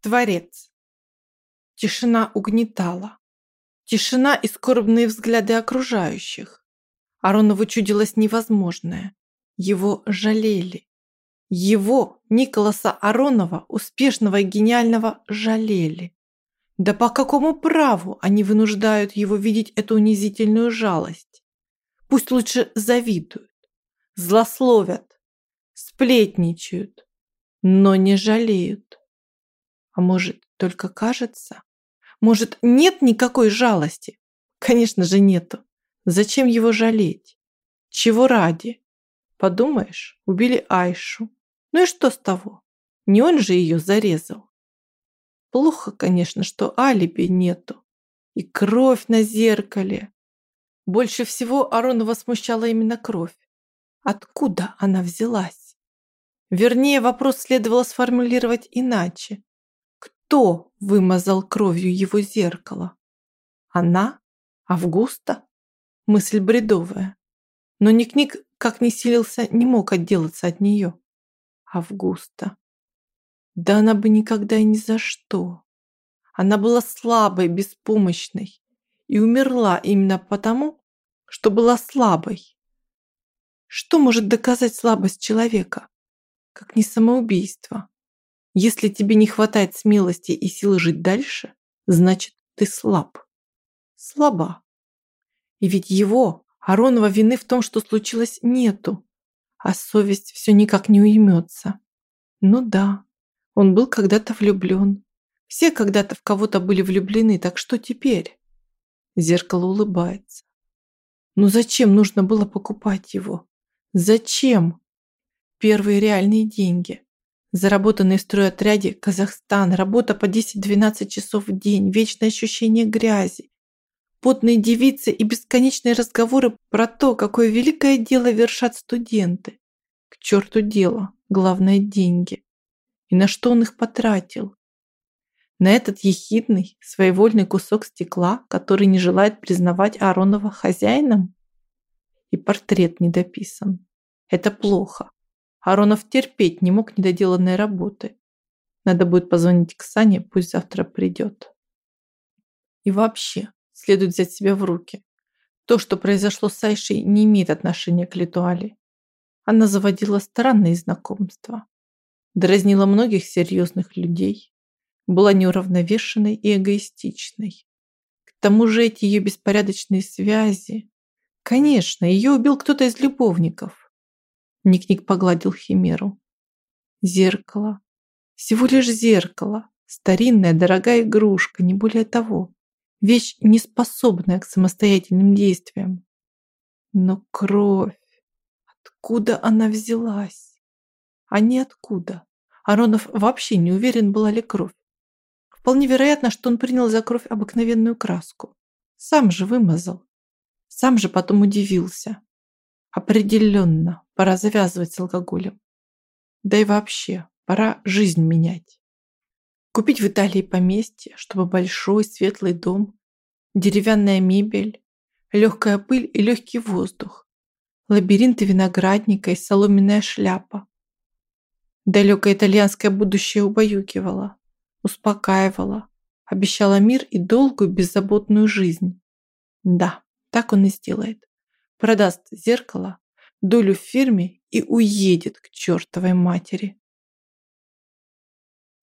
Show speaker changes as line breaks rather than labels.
Творец. Тишина угнетала. Тишина и скорбные взгляды окружающих. Аронову чудилось невозможное. Его жалели. Его, Николаса Аронова, успешного и гениального, жалели. Да по какому праву они вынуждают его видеть эту унизительную жалость? Пусть лучше завидуют, злословят, сплетничают, но не жалеют. А может, только кажется? Может, нет никакой жалости? Конечно же, нету. Зачем его жалеть? Чего ради? Подумаешь, убили Айшу. Ну и что с того? Не он же ее зарезал. Плохо, конечно, что алиби нету. И кровь на зеркале. Больше всего Аронова смущала именно кровь. Откуда она взялась? Вернее, вопрос следовало сформулировать иначе. Кто вымазал кровью его зеркало? Она? Августа? Мысль бредовая. Но Ник-Ник, как ни силился, не мог отделаться от нее. Августа. Да она бы никогда и ни за что. Она была слабой, беспомощной и умерла именно потому, что была слабой. Что может доказать слабость человека, как не самоубийство? Если тебе не хватает смелости и силы жить дальше, значит, ты слаб. Слаба. И ведь его, Аронова, вины в том, что случилось, нету. А совесть все никак не уймется. Ну да, он был когда-то влюблен. Все когда-то в кого-то были влюблены, так что теперь? Зеркало улыбается. Ну зачем нужно было покупать его? Зачем? Первые реальные деньги. Заработанные в стройотряде Казахстан, работа по 10-12 часов в день, вечное ощущение грязи, потные девицы и бесконечные разговоры про то, какое великое дело вершат студенты. К черту дело, главное – деньги. И на что он их потратил? На этот ехидный, своевольный кусок стекла, который не желает признавать Аронова хозяином? И портрет недописан. Это плохо. Аронов терпеть не мог недоделанной работы. Надо будет позвонить к Сане, пусть завтра придет. И вообще, следует взять себя в руки. То, что произошло с Айшей, не имеет отношения к Литуале. Она заводила странные знакомства. Дразнила многих серьезных людей. Была неуравновешенной и эгоистичной. К тому же эти ее беспорядочные связи... Конечно, ее убил кто-то из любовников. Ник-Ник погладил химеру. Зеркало. Всего лишь зеркало. Старинная, дорогая игрушка, не более того. Вещь, не способная к самостоятельным действиям. Но кровь. Откуда она взялась? А не откуда. Аронов вообще не уверен, была ли кровь. Вполне вероятно, что он принял за кровь обыкновенную краску. Сам же вымазал. Сам же потом удивился. Определенно, пора завязывать с алкоголем. Да и вообще, пора жизнь менять. Купить в Италии поместье, чтобы большой светлый дом, деревянная мебель, легкая пыль и легкий воздух, лабиринты виноградника и соломенная шляпа. Далекое итальянское будущее убаюкивало, успокаивало, обещало мир и долгую беззаботную жизнь. Да, так он и сделает продаст зеркало, долю в фирме и уедет к чертовой матери.